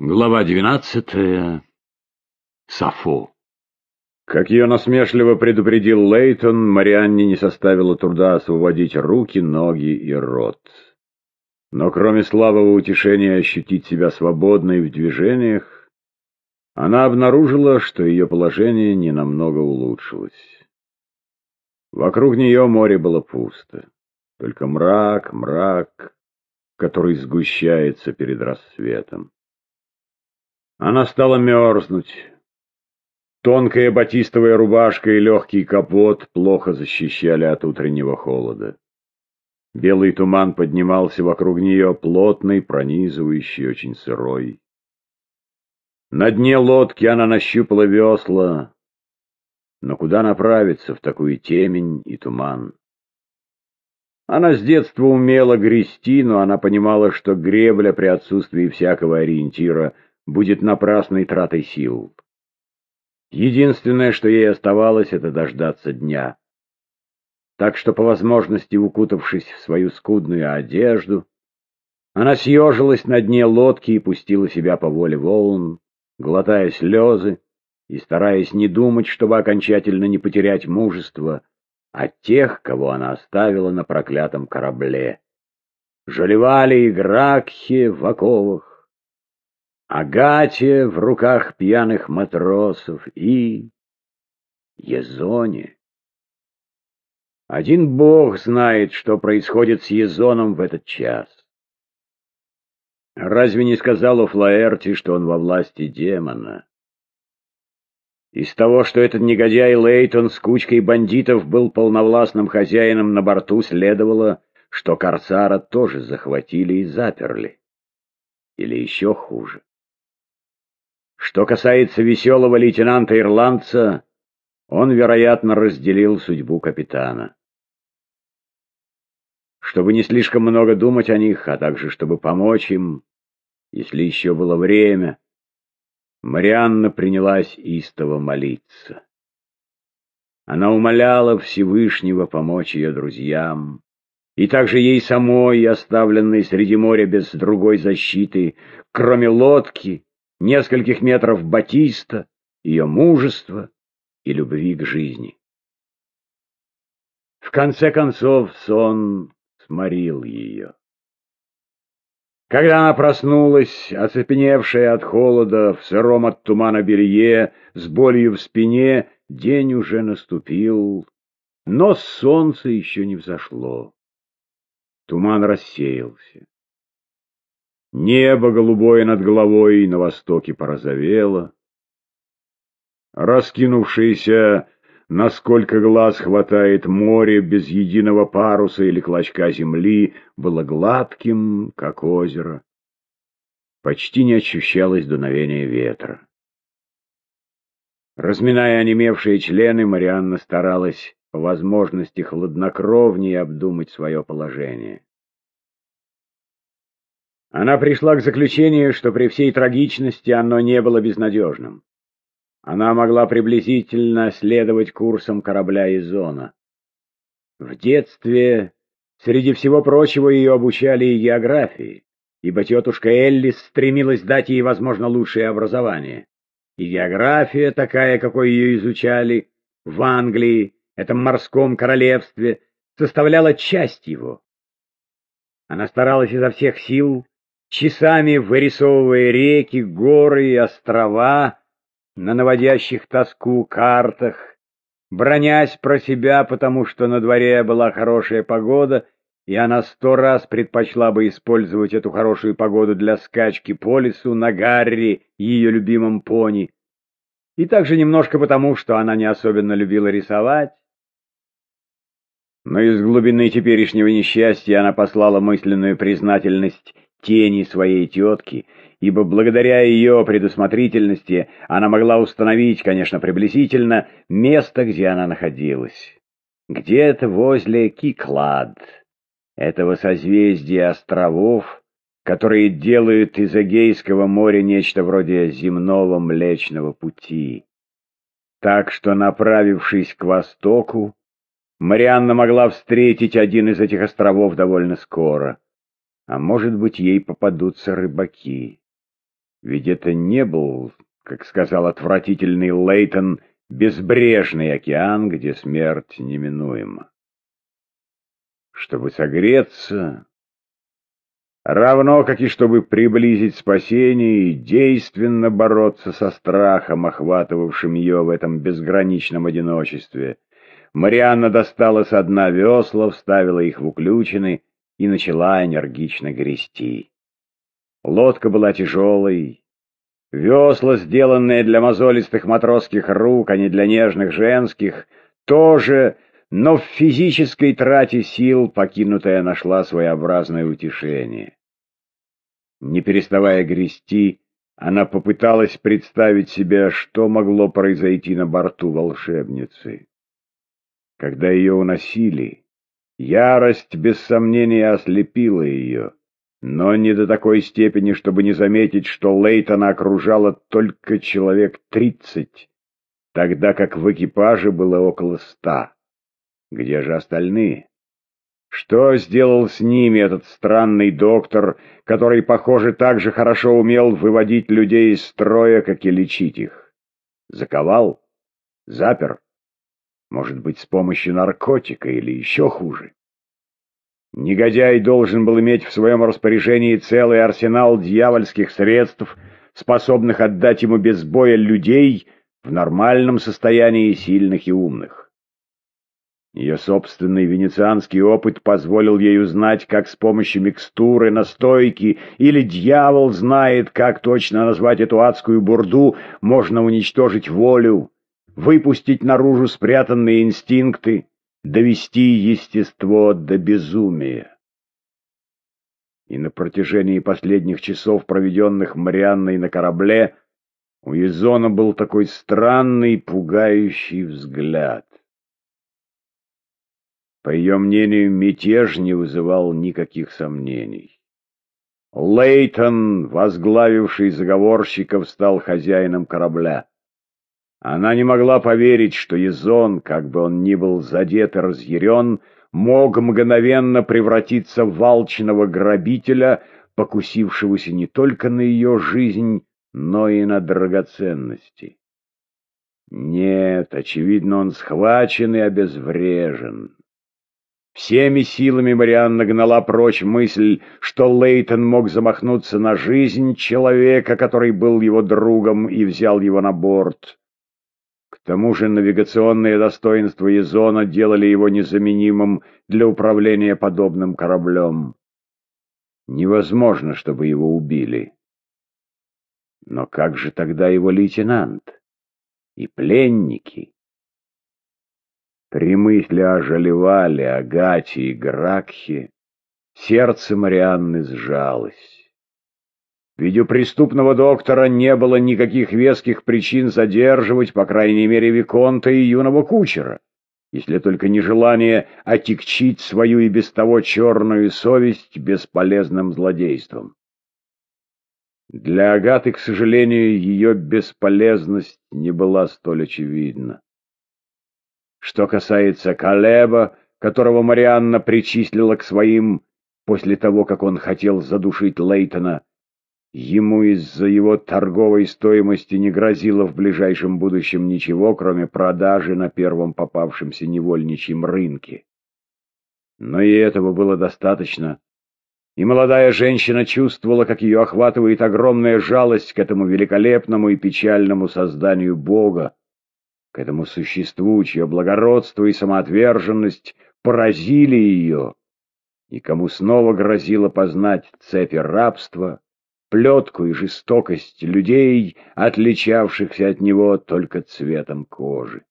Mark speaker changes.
Speaker 1: Глава двенадцатая. Сафо.
Speaker 2: Как ее насмешливо предупредил Лейтон, Марианне не составило труда освободить руки, ноги и рот. Но кроме слабого утешения ощутить себя свободной в движениях, она обнаружила, что ее положение ненамного улучшилось. Вокруг нее море было пусто, только мрак, мрак, который сгущается перед рассветом. Она стала мерзнуть. Тонкая батистовая рубашка и легкий капот плохо защищали от утреннего холода. Белый туман поднимался вокруг нее, плотный, пронизывающий, очень сырой. На дне лодки она нащупала весла, но куда направиться в такую темень и туман? Она с детства умела грести, но она понимала, что гребля при отсутствии всякого ориентира — будет напрасной тратой сил. Единственное, что ей оставалось, это дождаться дня. Так что, по возможности укутавшись в свою скудную одежду, она съежилась на дне лодки и пустила себя по воле волн, глотая слезы и стараясь не думать, чтобы окончательно не потерять мужество от тех, кого она оставила на проклятом корабле. Жалевали и Гракхи в оковах, Агате в руках пьяных матросов и... Езоне. Один бог знает, что происходит с Езоном в этот час. Разве не сказал Флаэрти, что он во власти демона? Из того, что этот негодяй Лейтон с кучкой бандитов был полновластным хозяином на борту, следовало, что Корсара тоже захватили и заперли. Или еще хуже. Что касается веселого лейтенанта-ирландца, он, вероятно, разделил судьбу капитана. Чтобы не слишком много думать о них, а также чтобы помочь им, если еще было время, Марианна принялась истово молиться. Она умоляла Всевышнего помочь ее друзьям, и также ей самой, оставленной среди моря без другой защиты, кроме лодки, нескольких метров Батиста, ее мужества и любви к жизни. В конце концов сон сморил ее. Когда она проснулась, оцепеневшая от холода, в сыром от тумана белье, с болью в спине, день уже наступил, но солнце еще не взошло. Туман рассеялся. Небо голубое над головой на востоке порозовело. Раскинувшееся, насколько глаз хватает море, без единого паруса или клочка земли, было гладким, как озеро. Почти не ощущалось дуновения ветра. Разминая онемевшие члены, Марианна старалась по возможности хладнокровнее обдумать свое положение. Она пришла к заключению, что при всей трагичности оно не было безнадежным. Она могла приблизительно следовать курсам корабля Изона. В детстве, среди всего прочего, ее обучали и географии, ибо тетушка Эллис стремилась дать ей, возможно, лучшее образование. И география, такая, какой ее изучали в Англии, этом морском королевстве, составляла часть его. Она старалась изо всех сил часами вырисовывая реки, горы и острова на наводящих тоску картах, бронясь про себя, потому что на дворе была хорошая погода, и она сто раз предпочла бы использовать эту хорошую погоду для скачки по лесу на Гарри, ее любимом пони, и также немножко потому, что она не особенно любила рисовать. Но из глубины теперешнего несчастья она послала мысленную признательность тени своей тетки, ибо благодаря ее предусмотрительности она могла установить, конечно, приблизительно, место, где она находилась. Где-то возле Киклад, этого созвездия островов, которые делают из Эгейского моря нечто вроде земного Млечного Пути. Так что, направившись к востоку, Марианна могла встретить один из этих островов довольно скоро — а может быть, ей попадутся рыбаки. Ведь это не был, как сказал отвратительный Лейтон, безбрежный океан, где смерть неминуема. Чтобы согреться, равно как и чтобы приблизить спасение и действенно бороться со страхом, охватывавшим ее в этом безграничном одиночестве, Марианна достала со дна весла, вставила их в уключины и начала энергично грести. Лодка была тяжелой. Весла, сделанные для мозолистых матросских рук, а не для нежных женских, тоже, но в физической трате сил покинутая нашла своеобразное утешение. Не переставая грести, она попыталась представить себе, что могло произойти на борту волшебницы. Когда ее уносили, ярость без сомнения ослепила ее, но не до такой степени, чтобы не заметить, что Лейтона окружало только человек тридцать, тогда как в экипаже было около ста. Где же остальные? Что сделал с ними этот странный доктор, который, похоже, так же хорошо умел выводить людей из строя, как и лечить их? Заковал? Запер? Может быть, с помощью наркотика или еще хуже. Негодяй должен был иметь в своем распоряжении целый арсенал дьявольских средств, способных отдать ему без боя людей в нормальном состоянии сильных и умных. Ее собственный венецианский опыт позволил ей узнать, как с помощью микстуры, настойки или дьявол знает, как точно назвать эту адскую бурду, можно уничтожить волю, выпустить наружу спрятанные инстинкты, довести естество до безумия. И на протяжении последних часов, проведенных Марианной на корабле, у Изона был такой странный, пугающий взгляд. По ее мнению, мятеж не вызывал никаких сомнений. Лейтон, возглавивший заговорщиков, стал хозяином корабля. Она не могла поверить, что Изон, как бы он ни был задет и разъярен, мог мгновенно превратиться в волчного грабителя, покусившегося не только на ее жизнь, но и на драгоценности. Нет, очевидно, он схвачен и обезврежен. Всеми силами Марианна гнала прочь мысль, что Лейтон мог замахнуться на жизнь человека, который был его другом и взял его на борт. Тому же навигационные достоинства Изона делали его незаменимым для управления подобным кораблем. Невозможно, чтобы его убили. Но как же тогда его лейтенант? И пленники? При мысли о Жалевале, Агате и Гракхе сердце Марианны сжалось. Ведь у преступного доктора не было никаких веских причин задерживать, по крайней мере, Виконта и юного кучера, если только не желание отягчить свою и без того черную совесть бесполезным злодейством. Для Агаты, к сожалению, ее бесполезность не была столь очевидна. Что касается Калеба, которого Марианна причислила к своим после того, как он хотел задушить Лейтона, Ему из-за его торговой стоимости не грозило в ближайшем будущем ничего, кроме продажи на первом попавшемся невольничьем рынке. Но и этого было достаточно, и молодая женщина чувствовала, как ее охватывает огромная жалость к этому великолепному и печальному созданию Бога, к этому существу, чье благородство и самоотверженность поразили ее, и кому снова грозило познать цепи рабства, плетку и жестокость людей, отличавшихся от него только цветом кожи.